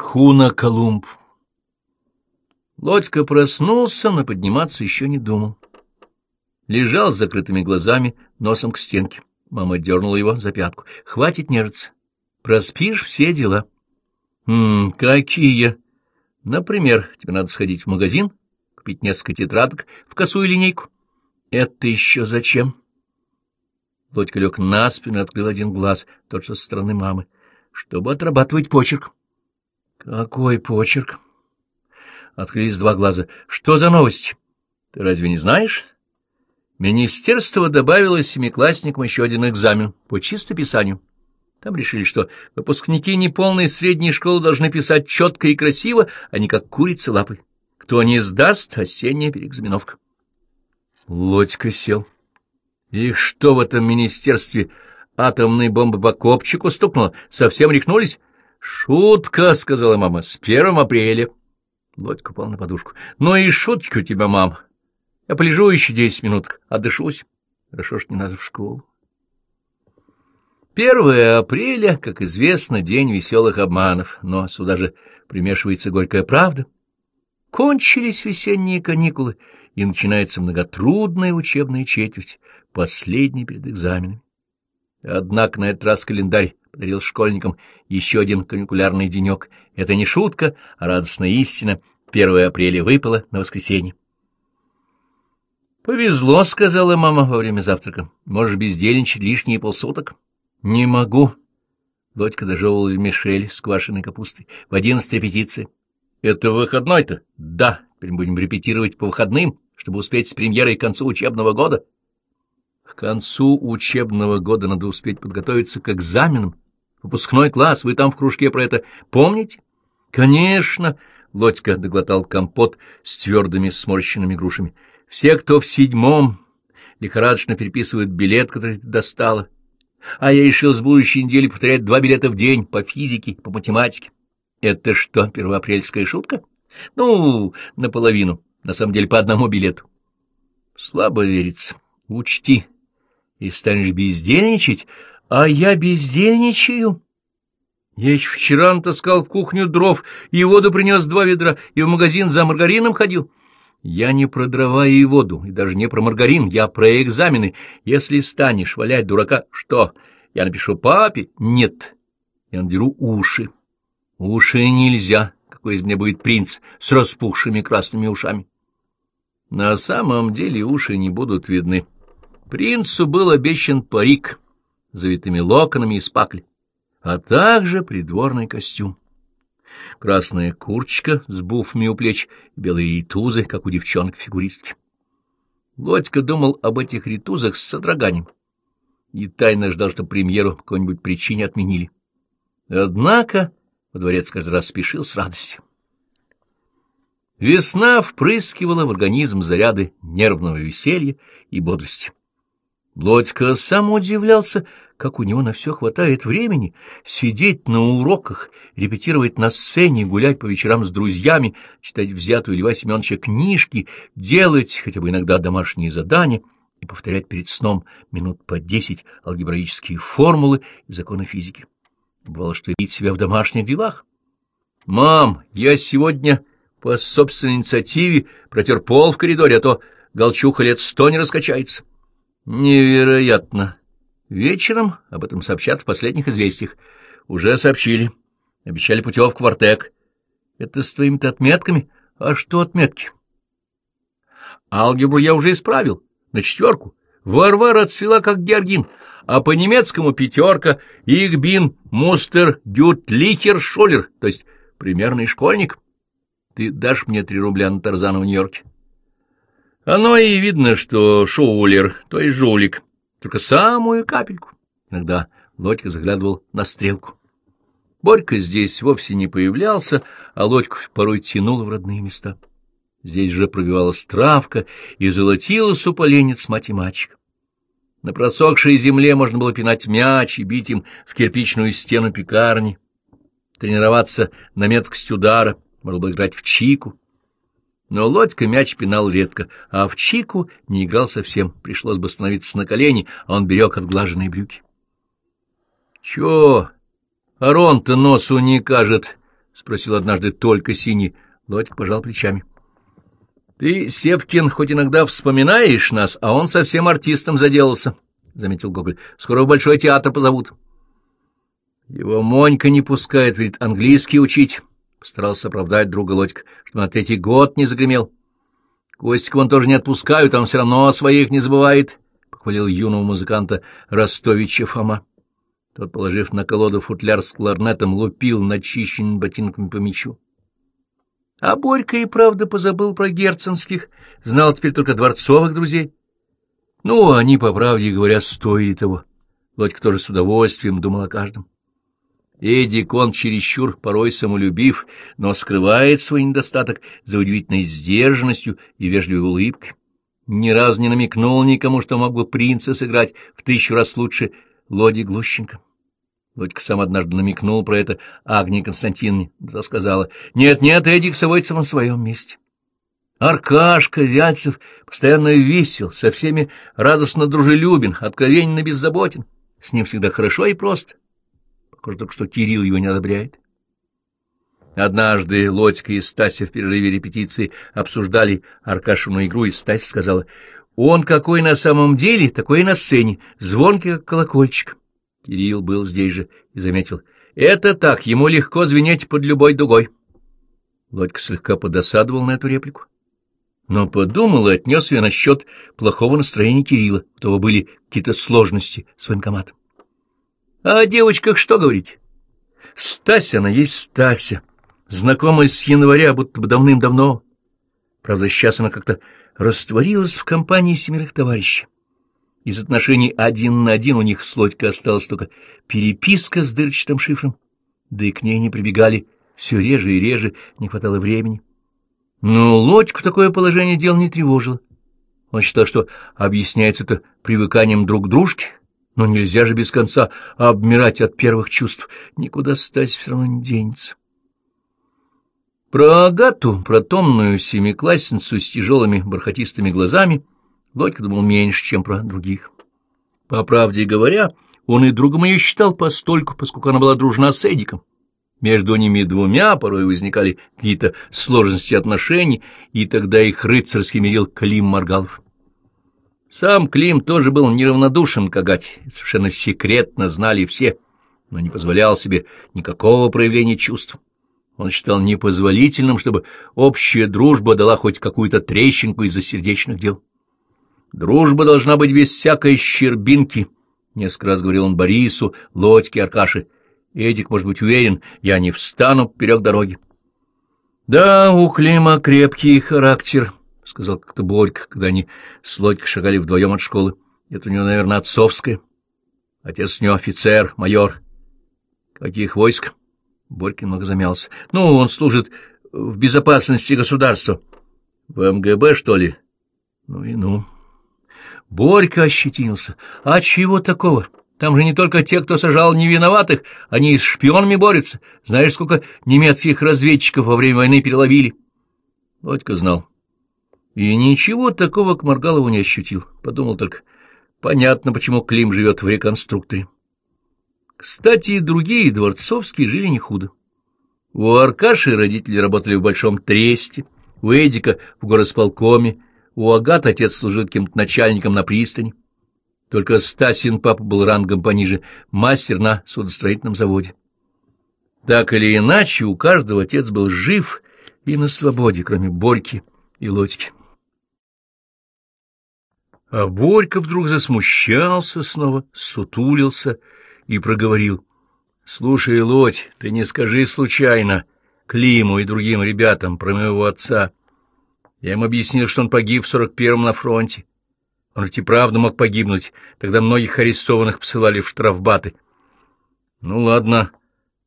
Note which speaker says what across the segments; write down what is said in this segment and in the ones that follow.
Speaker 1: Шхуна Колумб. Лодька проснулся, но подниматься еще не думал. Лежал с закрытыми глазами, носом к стенке. Мама дернула его за пятку. — Хватит нежиться. Проспишь все дела. — какие? — Например, тебе надо сходить в магазин, купить несколько тетрадок в косую линейку. — Это еще зачем? Лодька лег на спину и открыл один глаз, тот, что со стороны мамы, чтобы отрабатывать почерк. — Какой почерк? Открылись два глаза. — Что за новость? Ты разве не знаешь? Министерство добавило семиклассникам еще один экзамен по чистописанию. Там решили, что выпускники неполной средней школы должны писать четко и красиво, а не как курицы лапы. Кто не сдаст, осенняя переэкзаменовка. Лодька сел. И что в этом министерстве атомной бомбы по копчику стукнуло? Совсем рехнулись? Шутка, — сказала мама, — с первым апреля. Лодька упал на подушку. Ну и шуточка у тебя, мам. Я полежу еще десять минут, отдышусь. Хорошо, что не надо в школу. Первое апреля, как известно, день веселых обманов, но сюда же примешивается горькая правда. Кончились весенние каникулы, и начинается многотрудная учебная четверть, последняя перед экзаменами. Однако на этот раз календарь подарил школьникам еще один каникулярный денек. Это не шутка, а радостная истина. 1 апреля выпало на воскресенье. «Повезло», — сказала мама во время завтрака. «Можешь бездельничать лишние полсуток». «Не могу». Дочка дожевывала Мишель с квашеной капустой. «В одиннадцать репетиции». «Это выходной-то?» «Да. Теперь будем репетировать по выходным, чтобы успеть с премьерой к концу учебного года». «К концу учебного года надо успеть подготовиться к экзаменам. Выпускной класс, вы там в кружке про это помните?» «Конечно!» — Лодька доглотал компот с твердыми сморщенными грушами. Все, кто в седьмом, лихорадочно переписывают билет, который ты достала. А я решил с будущей недели повторять два билета в день по физике, по математике. Это что, первоапрельская шутка? Ну, наполовину. На самом деле по одному билету. Слабо верится. Учти. И станешь бездельничать, а я бездельничаю. Я еще вчера натаскал в кухню дров, и воду принес два ведра, и в магазин за маргарином ходил. Я не про дрова и воду, и даже не про маргарин, я про экзамены. Если станешь валять дурака, что, я напишу папе? Нет, я надеру уши. Уши нельзя, какой из меня будет принц с распухшими красными ушами. На самом деле уши не будут видны. Принцу был обещан парик завитыми локонами из пакли, а также придворный костюм красная курточка с буфами у плеч, белые ритузы, как у девчонок-фигуристки. Лодька думал об этих ритузах с содроганием и тайно ждал, что премьеру по какой-нибудь причине отменили. Однако во дворец каждый раз спешил с радостью. Весна впрыскивала в организм заряды нервного веселья и бодрости. Блодька сам удивлялся, как у него на все хватает времени сидеть на уроках, репетировать на сцене, гулять по вечерам с друзьями, читать взятую Льва Семеновича книжки, делать хотя бы иногда домашние задания и повторять перед сном минут по десять алгебраические формулы и законы физики. Бывало, что видеть себя в домашних делах. «Мам, я сегодня по собственной инициативе протер пол в коридоре, а то Голчуха лет сто не раскачается». Невероятно. Вечером об этом сообщат в последних известиях. Уже сообщили. Обещали путевку в Артек. Это с твоими-то отметками? А что отметки? Алгебру я уже исправил. На четверку. Варвара отцвела, как георгин. А по немецкому пятерка. Игбин, Мустер, Дют, Лихер, Шолер. То есть примерный школьник. Ты дашь мне три рубля на Тарзана в Нью-Йорке? Оно и видно, что шоулер, то есть жулик, только самую капельку. Иногда Лодька заглядывал на стрелку. Борька здесь вовсе не появлялся, а Лодьку порой тянул в родные места. Здесь же пробивалась травка и золотилась у поленец мать и мальчик. На просохшей земле можно было пинать мяч и бить им в кирпичную стену пекарни, тренироваться на меткость удара, можно было играть в чику. Но Лодька мяч пинал редко, а в чику не играл совсем. Пришлось бы становиться на колени, а он берег отглаженные брюки. — Чё? Арон-то носу не кажет, — спросил однажды только синий. Лодька пожал плечами. — Ты, Севкин, хоть иногда вспоминаешь нас, а он совсем артистом заделался, — заметил Гоголь. — Скоро в Большой театр позовут. — Его Монька не пускает, ведь английский учить, — постарался оправдать друга Лодька, что на третий год не загремел. — Костика он тоже не отпускают, он все равно о своих не забывает, — похвалил юного музыканта Ростовича Фома. Тот, положив на колоду футляр с кларнетом, лупил начищенным ботинками по мячу. А Борька и правда позабыл про герценских, знал теперь только дворцовых друзей. Ну, они, по правде говоря, стоили того. Лодька тоже с удовольствием думал о каждом. Эдик, он чересчур порой самолюбив, но скрывает свой недостаток за удивительной сдержанностью и вежливой улыбкой. Ни разу не намекнул никому, что мог бы принца сыграть в тысячу раз лучше Лоди Глущенко. Лодька сам однажды намекнул про это Агнии Константиновне, да сказала, «Нет-нет, Эдик Савойцев на своем месте». Аркашка Вяльцев постоянно весел, со всеми радостно дружелюбен, откровенно беззаботен. С ним всегда хорошо и просто. Похоже только, что Кирилл его не одобряет. Однажды Лодька и Стася в перерыве репетиции обсуждали Аркашину игру, и Стася сказала, «Он какой на самом деле, такой и на сцене, звонкий, как колокольчик». Кирилл был здесь же и заметил. «Это так, ему легко звенеть под любой дугой». Лодька слегка подосадовал на эту реплику, но подумал и отнес ее насчет плохого настроения Кирилла, у того были какие-то сложности с военкоматом. А о девочках что говорить? Стася, она есть Стася, знакомая с января, будто бы давным-давно. Правда, сейчас она как-то растворилась в компании семерых товарищей. Из отношений один на один у них с Лодькой осталась только переписка с дырчатым шифром, да и к ней не прибегали все реже и реже, не хватало времени. Но Лодьку такое положение дел не тревожило. Он считал, что объясняется это привыканием друг к дружке, но нельзя же без конца обмирать от первых чувств, никуда стать все равно не денется. Про Агату, про томную семиклассницу с тяжелыми бархатистыми глазами — Лодька думал меньше, чем про других. По правде говоря, он и другом ее считал постольку, поскольку она была дружна с Эдиком. Между ними двумя порой возникали какие-то сложности отношений, и тогда их рыцарски мирил Клим Маргалов. Сам Клим тоже был неравнодушен к Агате, совершенно секретно знали все, но не позволял себе никакого проявления чувств. Он считал непозволительным, чтобы общая дружба дала хоть какую-то трещинку из-за сердечных дел. Дружба должна быть без всякой щербинки, — несколько раз говорил он Борису, Лодьке, Аркаше. Эдик, может быть, уверен, я не встану поперек дороги. — Да, у Клима крепкий характер, — сказал как-то Борька, когда они с Лодькой шагали вдвоем от школы. Это у него, наверное, отцовское. Отец у него офицер, майор. Каких войск? Борька немного замялся. Ну, он служит в безопасности государства. В МГБ, что ли? Ну и ну... Борька ощетинился. А чего такого? Там же не только те, кто сажал невиноватых, они и с шпионами борются. Знаешь, сколько немецких разведчиков во время войны переловили? Борька знал. И ничего такого к Маргалову не ощутил. Подумал только, понятно, почему Клим живет в реконструкторе. Кстати, и другие дворцовские жили не худо. У Аркаши родители работали в Большом Тресте, у Эдика в горосполкоме, у Агат отец служил каким-то начальником на пристани. Только Стасин папа был рангом пониже, мастер на судостроительном заводе. Так или иначе, у каждого отец был жив и на свободе, кроме Борьки и Лодьки. А Борька вдруг засмущался снова, сутулился и проговорил. — Слушай, Лодь, ты не скажи случайно Климу и другим ребятам про моего отца. Я им объяснил, что он погиб в сорок первом на фронте. Он ведь и правда мог погибнуть, тогда многих арестованных посылали в штрафбаты. Ну ладно,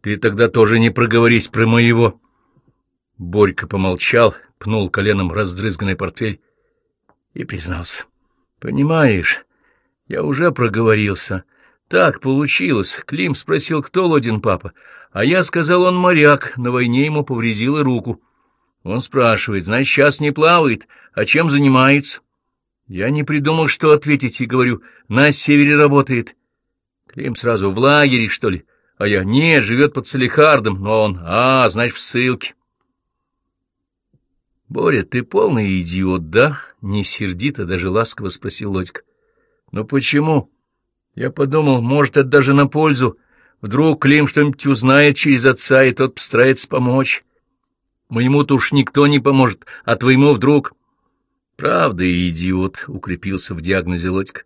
Speaker 1: ты тогда тоже не проговорись про моего. Борька помолчал, пнул коленом раздрызганный портфель и признался. Понимаешь, я уже проговорился. Так получилось. Клим спросил, кто Лодин папа, а я сказал, он моряк, на войне ему повредила руку. Он спрашивает, значит, сейчас не плавает, а чем занимается? Я не придумал, что ответить, и говорю, на севере работает. Клим сразу в лагере, что ли? А я, нет, живет под Салихардом, но он, а, значит, в ссылке. — Боря, ты полный идиот, да? — не сердито, даже ласково спросил Лодька. — Ну почему? Я подумал, может, это даже на пользу. Вдруг Клим что-нибудь узнает через отца, и тот постарается помочь. Моему-то уж никто не поможет, а твоему вдруг... — Правда, идиот, — укрепился в диагнозе Лодька.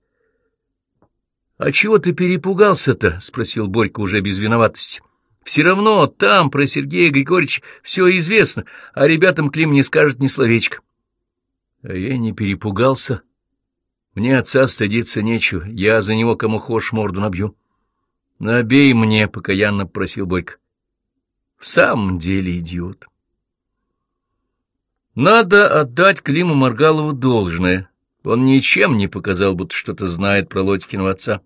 Speaker 1: — А чего ты перепугался-то? — спросил Борька уже без виноватости. Все равно там про Сергея Григорьевича все известно, а ребятам Клим не скажет ни словечко. А я не перепугался. Мне отца стыдиться нечего, я за него кому хошь морду набью. — Набей мне, — покаянно просил Борька. — В самом деле идиот. Надо отдать Климу Маргалову должное. Он ничем не показал, будто что-то знает про Лодькиного отца.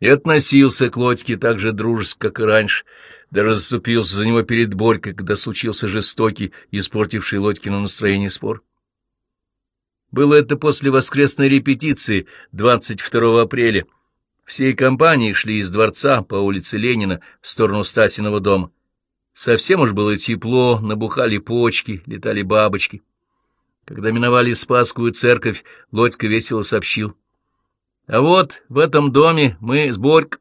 Speaker 1: И относился к Лодьке так же дружески, как и раньше, даже заступился за него перед Борькой, когда случился жестокий, испортивший Лодькину настроение спор. Было это после воскресной репетиции 22 апреля. Всей компанией шли из дворца по улице Ленина в сторону Стасиного дома. Совсем уж было тепло, набухали почки, летали бабочки. Когда миновали Спасскую церковь, Лодька весело сообщил. — А вот в этом доме мы с Борькой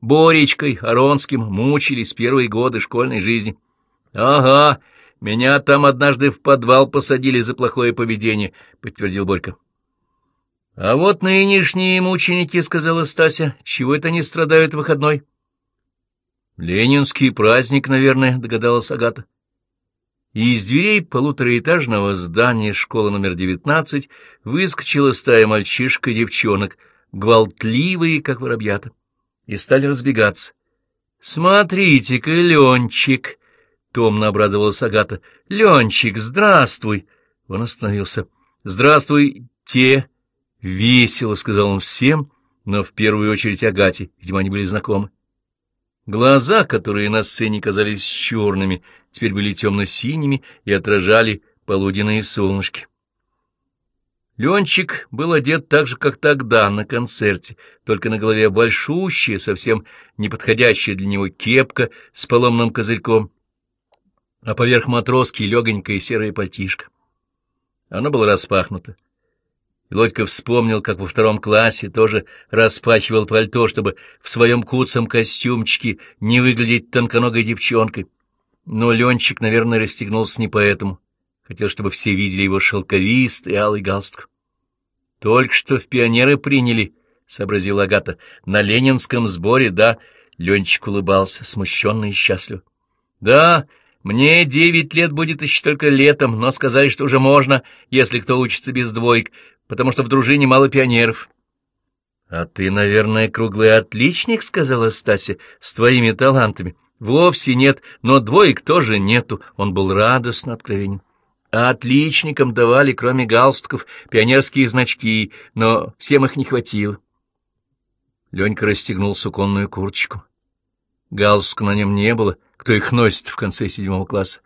Speaker 1: Боречкой Аронским мучились первые годы школьной жизни. — Ага, меня там однажды в подвал посадили за плохое поведение, — подтвердил Борька. — А вот нынешние мученики, — сказала Стася, — чего это они страдают в выходной? — Ленинский праздник, наверное, — догадалась Агата. И из дверей полутораэтажного здания школы номер девятнадцать выскочила стая мальчишка и девчонок, гвалтливые, как воробьята и стали разбегаться. — Смотрите-ка, Ленчик! — томно обрадовалась Агата. — Ленчик, здравствуй! Он остановился. — Здравствуйте! — весело сказал он всем, но в первую очередь Агате, видимо, они были знакомы. Глаза, которые на сцене казались черными, теперь были темно-синими и отражали полуденные солнышки. Ленчик был одет так же, как тогда, на концерте, только на голове большущая, совсем неподходящая для него кепка с поломным козырьком, а поверх матроски легонькая серая пальтишка. Оно было распахнуто. Лодька вспомнил, как во втором классе тоже распахивал пальто, чтобы в своем куцом костюмчике не выглядеть тонконогой девчонкой. Но Ленчик, наверное, расстегнулся не поэтому. Хотел, чтобы все видели его шелковистый алый галстук. — Только что в пионеры приняли, — сообразила Агата. — На ленинском сборе, да? Ленчик улыбался, смущенно и счастлив. — Да, мне девять лет будет еще только летом, но сказали, что уже можно, если кто учится без двоек, потому что в дружине мало пионеров. — А ты, наверное, круглый отличник, — сказала Стася, — с твоими талантами. — Вовсе нет, но двоек тоже нету. Он был радостно откровенен а отличникам давали, кроме галстуков, пионерские значки, но всем их не хватило. Ленька расстегнул суконную курточку. Галстука на нем не было, кто их носит в конце седьмого класса.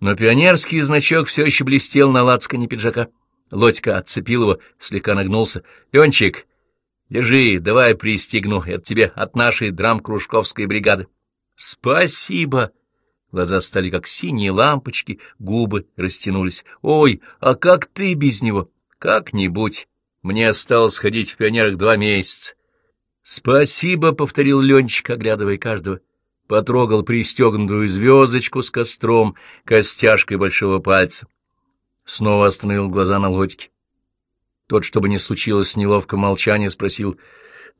Speaker 1: Но пионерский значок все еще блестел на лацкане пиджака. Лодька отцепил его, слегка нагнулся. — Ленчик, держи, давай пристегну, это тебе от нашей драм-кружковской бригады. — Спасибо! — Глаза стали как синие лампочки, губы растянулись. «Ой, а как ты без него?» «Как-нибудь. Мне осталось ходить в пионерах два месяца». «Спасибо», — повторил Ленчик, оглядывая каждого. Потрогал пристегнутую звездочку с костром, костяшкой большого пальца. Снова остановил глаза на лодьке. Тот, чтобы не случилось с неловком молчания, спросил,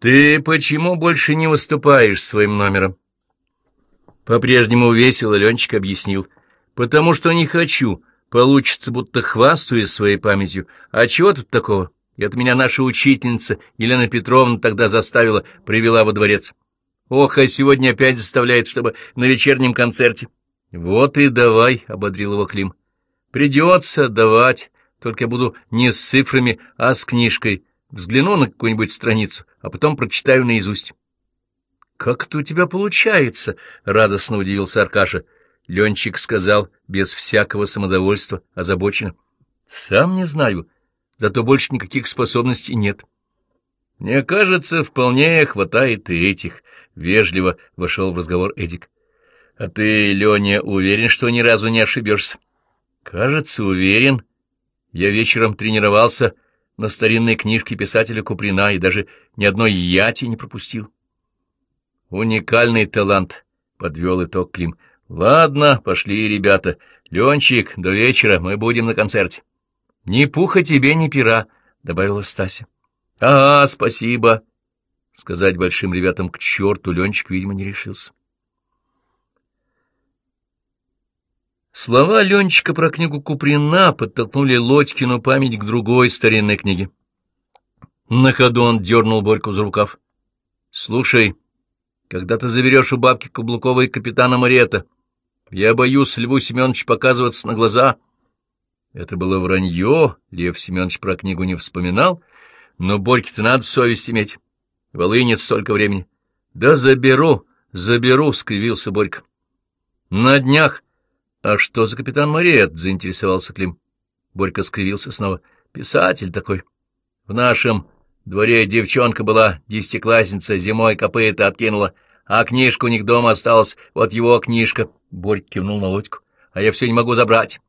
Speaker 1: «Ты почему больше не выступаешь своим номером?» По-прежнему весело Ленчик объяснил. «Потому что не хочу. Получится, будто хвастаюсь своей памятью. А чего тут такого? Это меня наша учительница Елена Петровна тогда заставила, привела во дворец. Ох, а сегодня опять заставляет, чтобы на вечернем концерте». «Вот и давай», — ободрил его Клим. «Придется давать, только буду не с цифрами, а с книжкой. Взгляну на какую-нибудь страницу, а потом прочитаю наизусть». — Как это у тебя получается? — радостно удивился Аркаша. Ленчик сказал, без всякого самодовольства, озабоченно. — Сам не знаю, зато больше никаких способностей нет. — Мне кажется, вполне хватает и этих, — вежливо вошел в разговор Эдик. — А ты, Леня, уверен, что ни разу не ошибешься? — Кажется, уверен. Я вечером тренировался на старинной книжке писателя Куприна и даже ни одной яти не пропустил. — Уникальный талант, — подвел итог Клим. — Ладно, пошли, ребята. Ленчик, до вечера мы будем на концерте. — Ни пуха тебе, ни пера, — добавила Стася. — Ага, спасибо. Сказать большим ребятам к черту Ленчик, видимо, не решился. Слова Ленчика про книгу Куприна подтолкнули Лодькину память к другой старинной книге. На ходу он дернул Борьку за рукав. — Слушай, когда ты заберешь у бабки Каблуковой капитана Мариэта, я боюсь Льву Семеновичу показываться на глаза. Это было вранье, Лев Семенович про книгу не вспоминал, но Борьке-то надо совесть иметь. Волынец столько времени. — Да заберу, заберу, — скривился Борька. — На днях. — А что за капитан Мариет? — заинтересовался Клим. Борька скривился снова. — Писатель такой. В нашем дворе девчонка была, десятиклассница, зимой копыта откинула, а книжка у них дома осталась, вот его книжка. Борька кивнул на Лодьку. — А я все не могу забрать.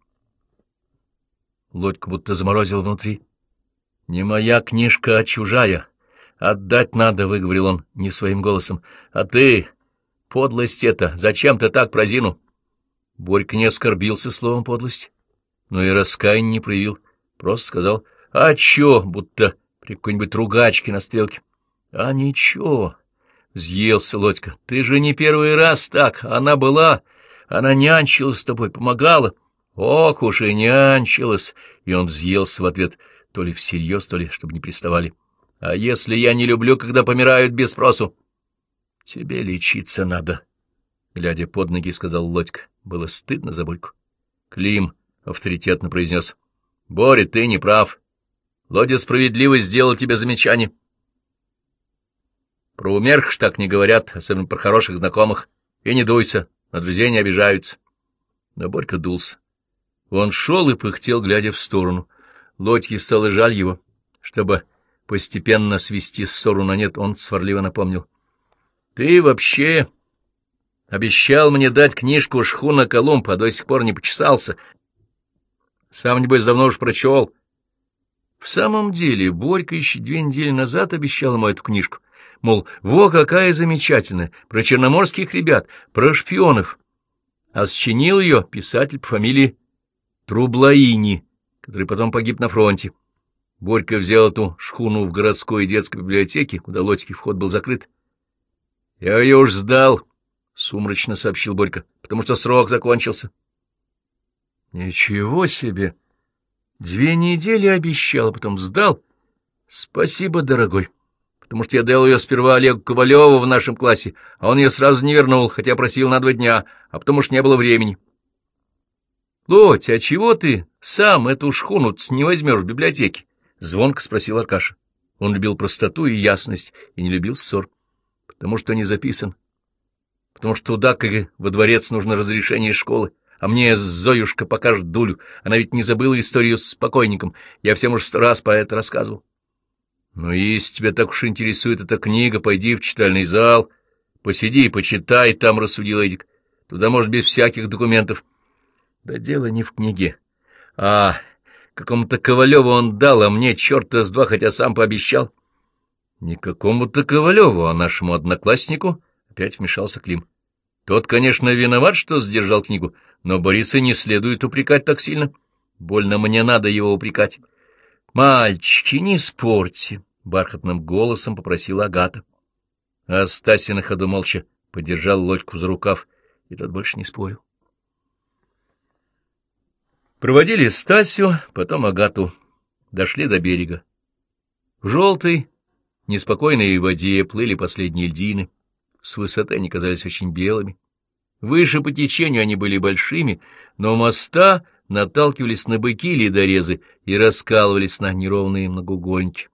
Speaker 1: Лодька будто заморозил внутри. — Не моя книжка, а чужая. Отдать надо, — выговорил он не своим голосом. — А ты... Подлость это! Зачем ты так про Зину? Борька не оскорбился словом подлость, но и раскаяния не проявил. Просто сказал, — А чё, будто при какой-нибудь ругачке на стрелке. — А ничего, — взъелся Лодька, — ты же не первый раз так. Она была, она нянчилась с тобой, помогала. Ох уж и нянчилась! И он взъелся в ответ — то ли всерьез, то ли чтобы не приставали. А если я не люблю, когда помирают без спросу? — Тебе лечиться надо, — глядя под ноги, сказал Лодька. Было стыдно за Борьку. Клим авторитетно произнес. — Боря, ты не прав. Лодя справедливо сделал тебе замечание. Про умерх ж так не говорят, особенно про хороших знакомых. И не дуйся, на друзей не обижаются. Но Борька дулся. Он шел и пыхтел, глядя в сторону. Лодьке стало жаль его. Чтобы постепенно свести ссору на нет, он сварливо напомнил. — Ты вообще обещал мне дать книжку «Шхуна Колумб», а до сих пор не почесался. Сам, небось, давно уж прочел. В самом деле, Борька еще две недели назад обещал ему эту книжку. Мол, во какая замечательная, про черноморских ребят, про шпионов. А сочинил ее писатель по фамилии Трублаини который потом погиб на фронте. Борька взял эту шхуну в городской детской библиотеке, куда лодский вход был закрыт. — Я ее уж сдал, — сумрачно сообщил Борька, — потому что срок закончился. — Ничего себе! Две недели обещал, а потом сдал. Спасибо, дорогой, потому что я дал ее сперва Олегу Ковалеву в нашем классе, а он ее сразу не вернул, хотя просил на два дня, а потому что не было времени. —— Лоть, а чего ты сам эту шхуну не возьмешь в библиотеке? — звонко спросил Аркаша. Он любил простоту и ясность, и не любил ссор. — Потому что не записан. Потому что туда, как и во дворец, нужно разрешение школы. А мне Зоюшка покажет дулю. Она ведь не забыла историю с покойником. Я всем уж сто раз про это рассказывал. — Ну, если тебя так уж интересует эта книга, пойди в читальный зал, посиди и почитай, там рассудил Эдик. Туда, может, без всяких документов. — да дело не в книге, а какому-то Ковалеву он дал, а мне черта с два, хотя сам пообещал. Не какому-то Ковалеву, а нашему однокласснику, опять вмешался Клим. Тот, конечно, виноват, что сдержал книгу, но Бориса не следует упрекать так сильно. Больно мне надо его упрекать. «Мальчики, не спорьте!» — бархатным голосом попросила Агата. А Стася на ходу молча подержал лодьку за рукав, и тот больше не спорил. Проводили Стасю, потом Агату. Дошли до берега. В желтой, неспокойной воде плыли последние льдины. С высоты они казались очень белыми. Выше по течению они были большими, но моста наталкивались на быки ледорезы и раскалывались на неровные многоугольники.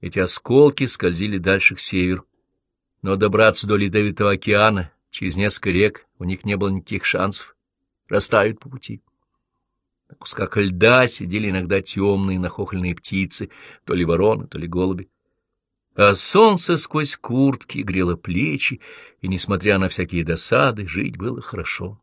Speaker 1: Эти осколки скользили дальше к северу. Но добраться до Ледовитого океана через несколько рек у них не было никаких шансов. Растают по пути. На кусках льда сидели иногда темные нахохленные птицы, то ли вороны, то ли голуби. А солнце сквозь куртки грело плечи, и, несмотря на всякие досады, жить было хорошо.